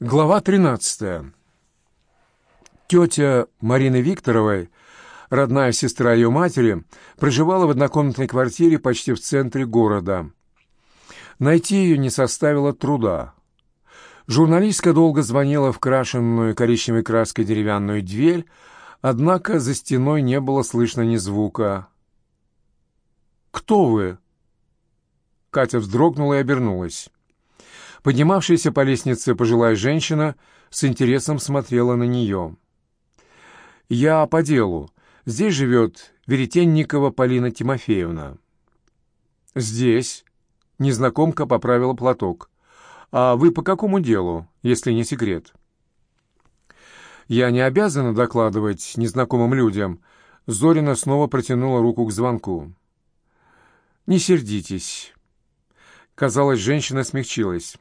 Глава 13. Тетя Марины Викторовой, родная сестра ее матери, проживала в однокомнатной квартире почти в центре города. Найти ее не составило труда. Журналистка долго звонила в крашенную коричневой краской деревянную дверь, однако за стеной не было слышно ни звука. «Кто вы?» Катя вздрогнула и обернулась. Поднимавшаяся по лестнице пожилая женщина с интересом смотрела на нее. «Я по делу. Здесь живет Веретенникова Полина Тимофеевна». «Здесь». Незнакомка поправила платок. «А вы по какому делу, если не секрет?» «Я не обязана докладывать незнакомым людям». Зорина снова протянула руку к звонку. «Не сердитесь». Казалось, женщина смягчилась.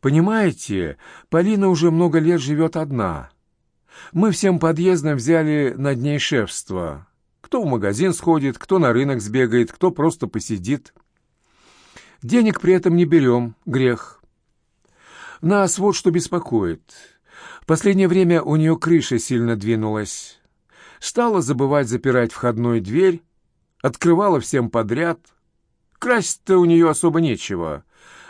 Понимаете, Полина уже много лет живет одна. Мы всем подъездом взяли над ней шефство. Кто в магазин сходит, кто на рынок сбегает, кто просто посидит. Денег при этом не берем, грех. Нас вот что беспокоит. В последнее время у нее крыша сильно двинулась. Стала забывать запирать входную дверь, открывала всем подряд. Красть-то у нее особо нечего.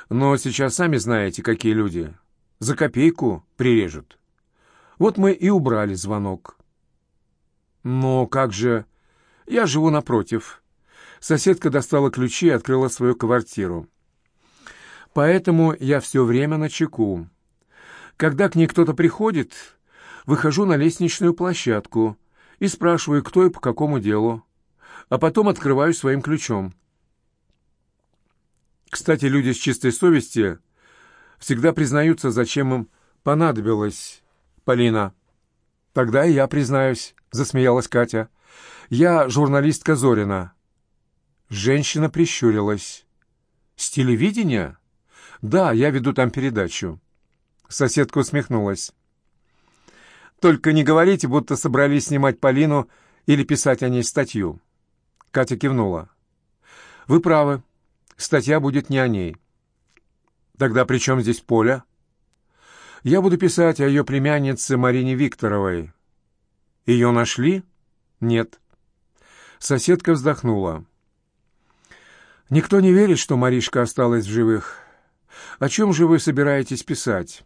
Но сейчас сами знаете, какие люди. За копейку прирежут. Вот мы и убрали звонок. Но как же... Я живу напротив. Соседка достала ключи и открыла свою квартиру. Поэтому я все время на чеку. Когда к ней кто-то приходит, выхожу на лестничную площадку и спрашиваю, кто и по какому делу, а потом открываю своим ключом. Кстати, люди с чистой совестью всегда признаются, зачем им понадобилось Полина. Тогда и я признаюсь, засмеялась Катя. Я журналистка Зорина. Женщина прищурилась. С телевидения? Да, я веду там передачу. Соседка усмехнулась. Только не говорите, будто собрались снимать Полину или писать о ней статью. Катя кивнула. Вы правы. Статья будет не о ней. Тогда при чем здесь Поля? Я буду писать о ее племяннице Марине Викторовой. Ее нашли? Нет. Соседка вздохнула. Никто не верит, что Маришка осталась в живых. О чем же вы собираетесь писать?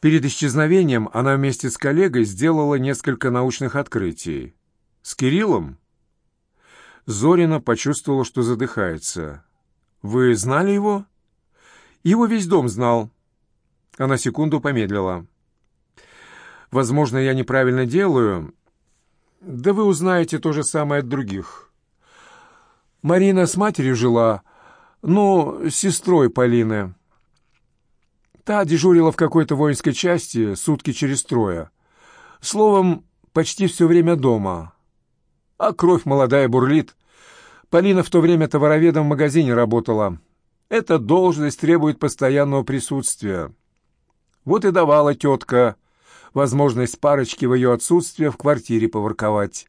Перед исчезновением она вместе с коллегой сделала несколько научных открытий. С Кириллом? Зорина почувствовала, что задыхается. «Вы знали его?» «Его весь дом знал». Она секунду помедлила. «Возможно, я неправильно делаю. Да вы узнаете то же самое от других. Марина с матерью жила, ну, с сестрой Полины. Та дежурила в какой-то воинской части сутки через трое. Словом, почти все время дома. А кровь молодая бурлит. Полина в то время товароведом в магазине работала. Эта должность требует постоянного присутствия. Вот и давала тетка возможность парочке в ее отсутствие в квартире поворковать.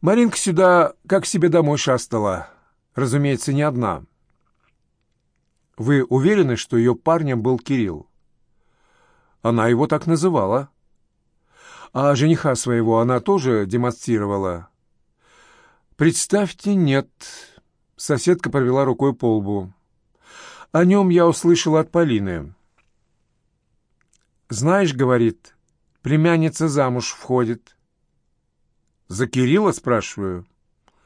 Маринка сюда как себе домой шастала. Разумеется, не одна. Вы уверены, что ее парнем был Кирилл? Она его так называла. А жениха своего она тоже демонстрировала. «Представьте, нет». Соседка провела рукой по лбу. «О нем я услышала от Полины». «Знаешь, — говорит, — племянница замуж входит». «За Кирилла?» — спрашиваю.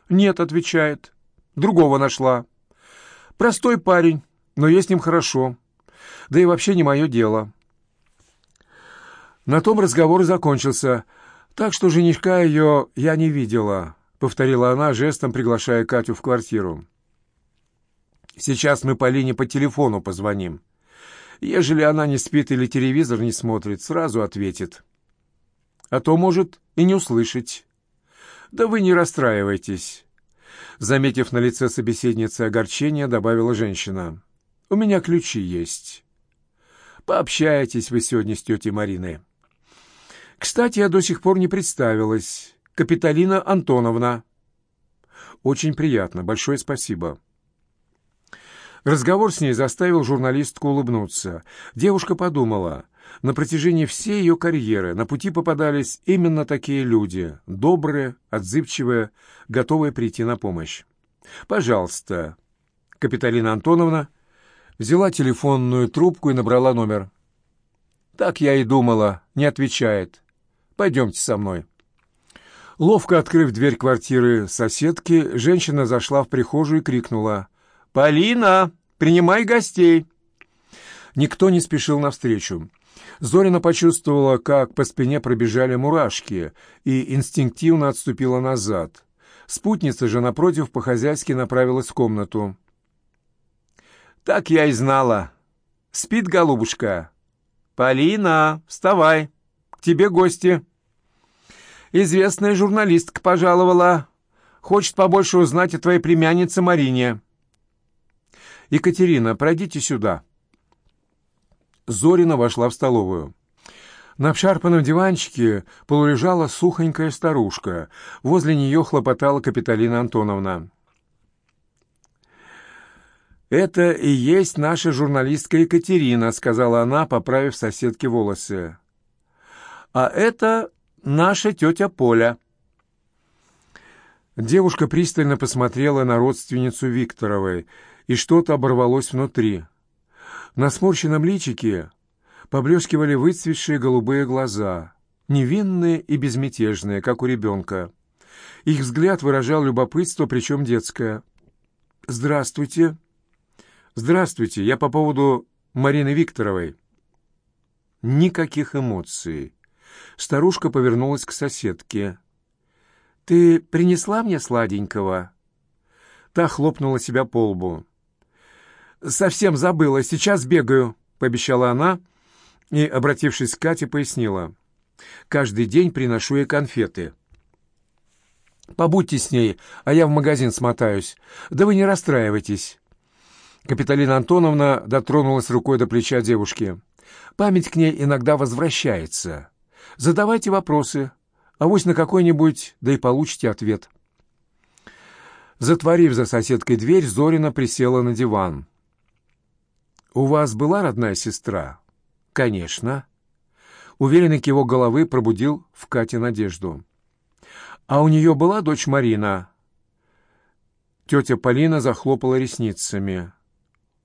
«Нет», — отвечает. «Другого нашла. Простой парень, но я с ним хорошо. Да и вообще не мое дело». На том разговор закончился, так что женишка ее я не видела. — повторила она, жестом приглашая Катю в квартиру. «Сейчас мы Полине по телефону позвоним. Ежели она не спит или телевизор не смотрит, сразу ответит. А то может и не услышать. Да вы не расстраивайтесь». Заметив на лице собеседницы огорчение, добавила женщина. «У меня ключи есть. Пообщайтесь вы сегодня с тетей Мариной. Кстати, я до сих пор не представилась». Капиталина Антоновна». «Очень приятно. Большое спасибо». Разговор с ней заставил журналистку улыбнуться. Девушка подумала, на протяжении всей ее карьеры на пути попадались именно такие люди, добрые, отзывчивые, готовые прийти на помощь. «Пожалуйста». Капиталина Антоновна взяла телефонную трубку и набрала номер. «Так я и думала, не отвечает. Пойдемте со мной». Ловко открыв дверь квартиры соседки, женщина зашла в прихожую и крикнула. «Полина, принимай гостей!» Никто не спешил навстречу. Зорина почувствовала, как по спине пробежали мурашки, и инстинктивно отступила назад. Спутница же, напротив, по-хозяйски направилась в комнату. «Так я и знала. Спит голубушка. Полина, вставай, к тебе гости». «Известная журналистка пожаловала. Хочет побольше узнать о твоей племяннице Марине». «Екатерина, пройдите сюда». Зорина вошла в столовую. На обшарпанном диванчике полулежала сухонькая старушка. Возле нее хлопотала Капиталина Антоновна. «Это и есть наша журналистка Екатерина», — сказала она, поправив соседке волосы. «А это наша тетя Поля». Девушка пристально посмотрела на родственницу Викторовой, и что-то оборвалось внутри. На сморщенном личике поблескивали выцветшие голубые глаза, невинные и безмятежные, как у ребенка. Их взгляд выражал любопытство, причем детское. «Здравствуйте». «Здравствуйте, я по поводу Марины Викторовой». Никаких эмоций. Старушка повернулась к соседке. «Ты принесла мне сладенького?» Та хлопнула себя по лбу. «Совсем забыла, сейчас бегаю», — пообещала она и, обратившись к Кате, пояснила. «Каждый день приношу ей конфеты». «Побудьте с ней, а я в магазин смотаюсь. Да вы не расстраивайтесь». Капиталина Антоновна дотронулась рукой до плеча девушки. «Память к ней иногда возвращается. Задавайте вопросы, а вось на какой-нибудь, да и получите ответ». Затворив за соседкой дверь, Зорина присела на диван. «У вас была родная сестра?» «Конечно». Уверенный его головы пробудил в Кате надежду. «А у нее была дочь Марина?» Тетя Полина захлопала ресницами.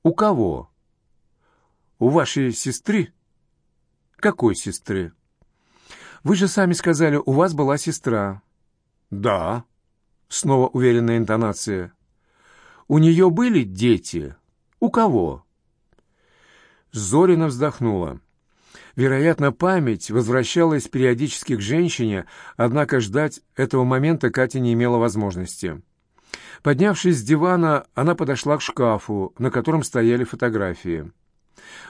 «У кого?» «У вашей сестры?» «Какой сестры?» «Вы же сами сказали, у вас была сестра». «Да», — снова уверенная интонация. «У нее были дети? У кого?» Зорина вздохнула. Вероятно, память возвращалась периодически к женщине, однако ждать этого момента Катя не имела возможности. Поднявшись с дивана, она подошла к шкафу, на котором стояли фотографии.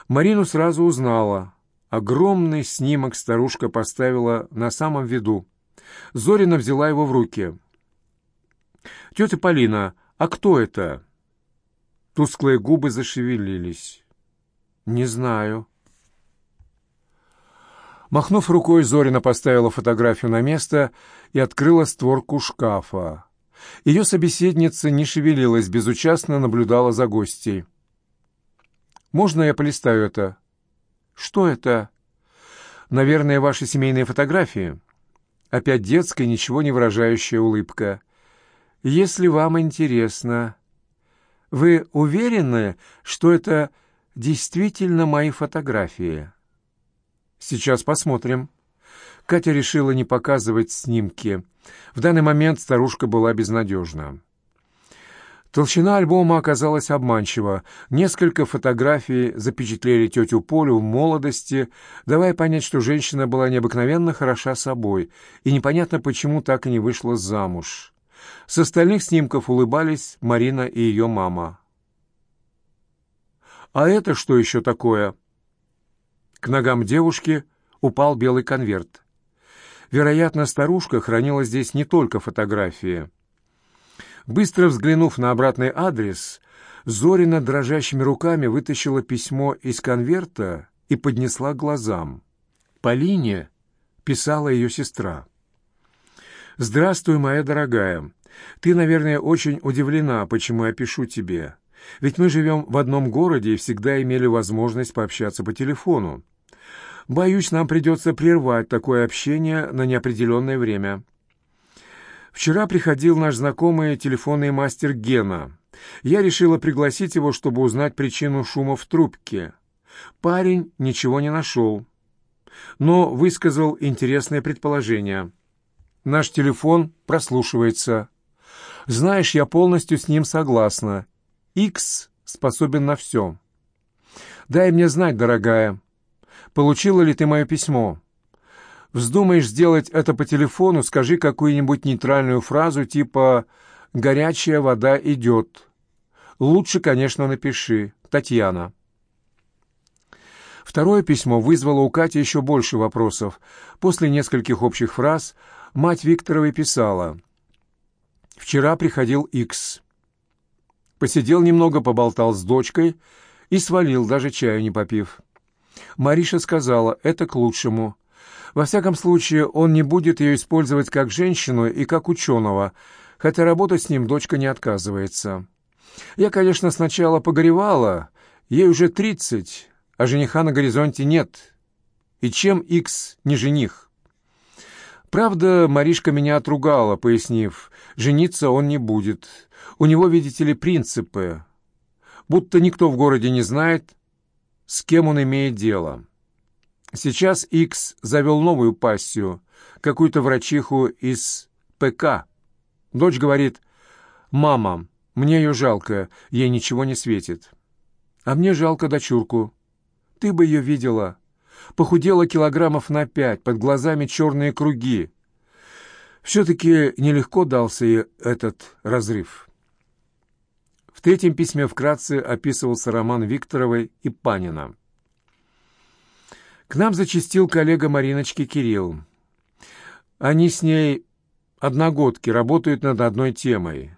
Марину сразу узнала. Огромный снимок старушка поставила на самом виду. Зорина взяла его в руки. «Тетя Полина, а кто это?» Тусклые губы зашевелились. «Не знаю». Махнув рукой, Зорина поставила фотографию на место и открыла створку шкафа. Ее собеседница не шевелилась, безучастно наблюдала за гостей. «Можно я полистаю это?» «Что это?» «Наверное, ваши семейные фотографии». Опять детская, ничего не выражающая улыбка. «Если вам интересно...» «Вы уверены, что это действительно мои фотографии. Сейчас посмотрим. Катя решила не показывать снимки. В данный момент старушка была безнадежна. Толщина альбома оказалась обманчива. Несколько фотографий запечатлели тетю Полю в молодости, давая понять, что женщина была необыкновенно хороша собой, и непонятно, почему так и не вышла замуж. С остальных снимков улыбались Марина и ее мама. «А это что еще такое?» К ногам девушки упал белый конверт. Вероятно, старушка хранила здесь не только фотографии. Быстро взглянув на обратный адрес, Зорина дрожащими руками вытащила письмо из конверта и поднесла к глазам. Полине писала ее сестра. «Здравствуй, моя дорогая. Ты, наверное, очень удивлена, почему я пишу тебе. Ведь мы живем в одном городе и всегда имели возможность пообщаться по телефону. Боюсь, нам придется прервать такое общение на неопределенное время. Вчера приходил наш знакомый телефонный мастер Гена. Я решила пригласить его, чтобы узнать причину шума в трубке. Парень ничего не нашел, но высказал интересное предположение. Наш телефон прослушивается. Знаешь, я полностью с ним согласна. Икс способен на все. Дай мне знать, дорогая, получила ли ты мое письмо. Вздумаешь сделать это по телефону, скажи какую-нибудь нейтральную фразу типа «Горячая вода идет». Лучше, конечно, напиши «Татьяна». Второе письмо вызвало у Кати еще больше вопросов. После нескольких общих фраз мать Викторовой писала «Вчера приходил Икс. Посидел немного, поболтал с дочкой и свалил, даже чаю не попив. Мариша сказала, это к лучшему. Во всяком случае, он не будет ее использовать как женщину и как ученого, хотя работать с ним дочка не отказывается. Я, конечно, сначала погоревала, ей уже тридцать, а жениха на горизонте нет. И чем Икс не жених? Правда, Маришка меня отругала, пояснив, жениться он не будет. У него, видите ли, принципы. Будто никто в городе не знает, с кем он имеет дело. Сейчас Икс завел новую пассию, какую-то врачиху из ПК. Дочь говорит, «Мама, мне ее жалко, ей ничего не светит». А мне жалко дочурку. Ты бы ее видела. Похудела килограммов на пять, под глазами черные круги. Все-таки нелегко дался ей этот разрыв. В третьем письме вкратце описывался роман Викторовой и Панина. К нам зачастил коллега Мариночки Кирилл. Они с ней одногодки, работают над одной темой.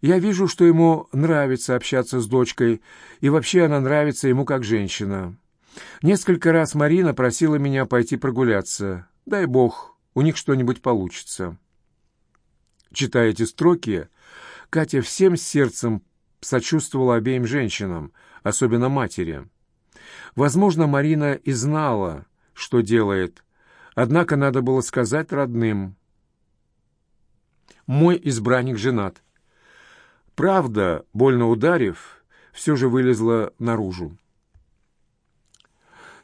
Я вижу, что ему нравится общаться с дочкой, и вообще она нравится ему как женщина. Несколько раз Марина просила меня пойти прогуляться. Дай бог, у них что-нибудь получится. Читая эти строки, Катя всем сердцем сочувствовала обеим женщинам, особенно матери. Возможно, Марина и знала, что делает, однако надо было сказать родным. «Мой избранник женат». Правда, больно ударив, все же вылезла наружу.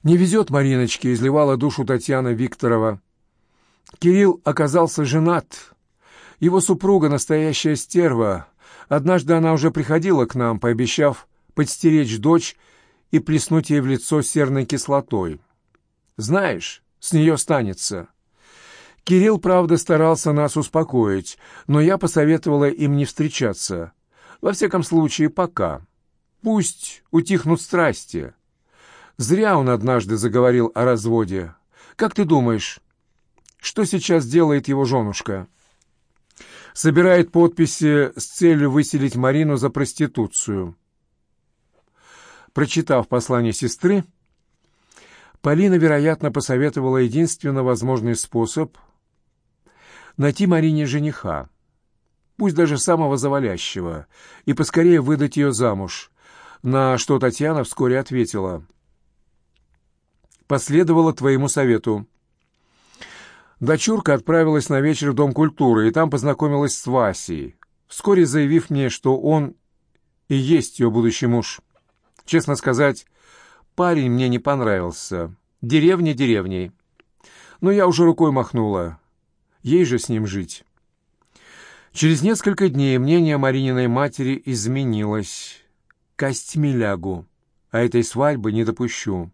«Не везет Мариночке», — изливала душу Татьяна Викторова. Кирилл оказался женат. Его супруга — настоящая стерва. Однажды она уже приходила к нам, пообещав подстеречь дочь и плеснуть ей в лицо серной кислотой. Знаешь, с нее станется. Кирилл, правда, старался нас успокоить, но я посоветовала им не встречаться. Во всяком случае, пока. Пусть утихнут страсти. Зря он однажды заговорил о разводе. Как ты думаешь, что сейчас делает его женушка?» собирает подписи с целью выселить Марину за проституцию. Прочитав послание сестры, Полина, вероятно, посоветовала единственно возможный способ найти Марине жениха, пусть даже самого завалящего, и поскорее выдать ее замуж, на что Татьяна вскоре ответила. «Последовала твоему совету. Дочурка отправилась на вечер в Дом культуры и там познакомилась с Васей, вскоре заявив мне, что он и есть ее будущий муж. Честно сказать, парень мне не понравился. Деревня деревней. Но я уже рукой махнула. Ей же с ним жить. Через несколько дней мнение Марининой матери изменилось. Костьми лягу, а этой свадьбы не допущу.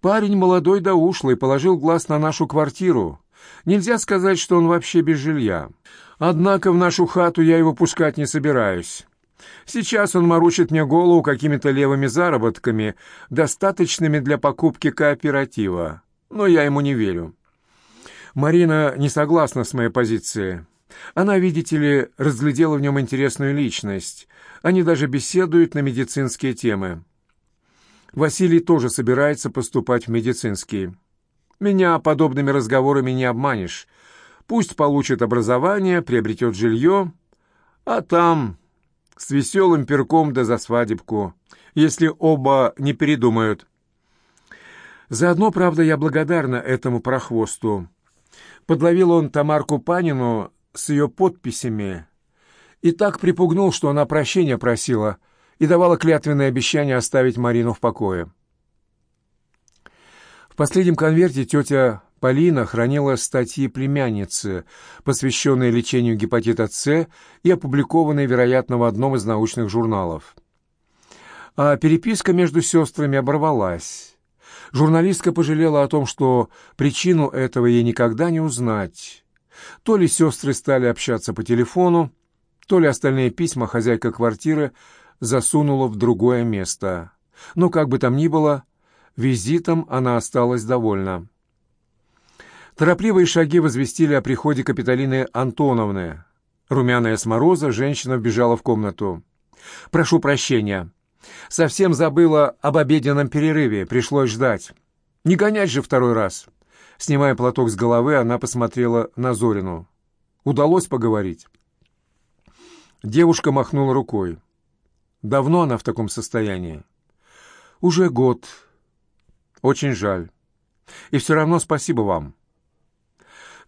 Парень молодой да ушлый, положил глаз на нашу квартиру. Нельзя сказать, что он вообще без жилья. Однако в нашу хату я его пускать не собираюсь. Сейчас он морочит мне голову какими-то левыми заработками, достаточными для покупки кооператива. Но я ему не верю. Марина не согласна с моей позицией. Она, видите ли, разглядела в нем интересную личность. Они даже беседуют на медицинские темы. Василий тоже собирается поступать в медицинский. Меня подобными разговорами не обманешь. Пусть получит образование, приобретет жилье, а там С веселым перком да за свадебку, если оба не передумают. Заодно, правда, я благодарна этому прохвосту. Подловил он Тамарку Панину с ее подписями и так припугнул, что она прощения просила и давала клятвенное обещание оставить Марину в покое. В последнем конверте тетя Полина хранила статьи племянницы, посвященные лечению гепатита С и опубликованные, вероятно, в одном из научных журналов. А переписка между сестрами оборвалась. Журналистка пожалела о том, что причину этого ей никогда не узнать. То ли сестры стали общаться по телефону, то ли остальные письма хозяйка квартиры засунула в другое место. Но как бы там ни было, Визитом она осталась довольна. Торопливые шаги возвестили о приходе Капитолины Антоновны. Румяная с мороза, женщина вбежала в комнату. «Прошу прощения. Совсем забыла об обеденном перерыве. Пришлось ждать. Не гонять же второй раз». Снимая платок с головы, она посмотрела на Зорину. «Удалось поговорить?» Девушка махнула рукой. «Давно она в таком состоянии?» «Уже год», очень жаль. И все равно спасибо вам.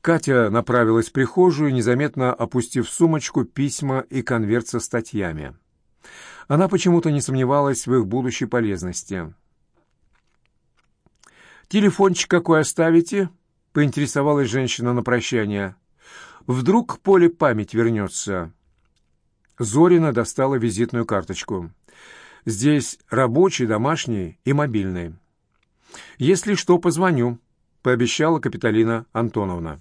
Катя направилась в прихожую, незаметно опустив в сумочку письма и конверт со статьями. Она почему-то не сомневалась в их будущей полезности. «Телефончик какой оставите?» — поинтересовалась женщина на прощание. «Вдруг поле память вернется?» Зорина достала визитную карточку. «Здесь рабочий, домашний и мобильный». «Если что, позвоню», — пообещала Капитолина Антоновна.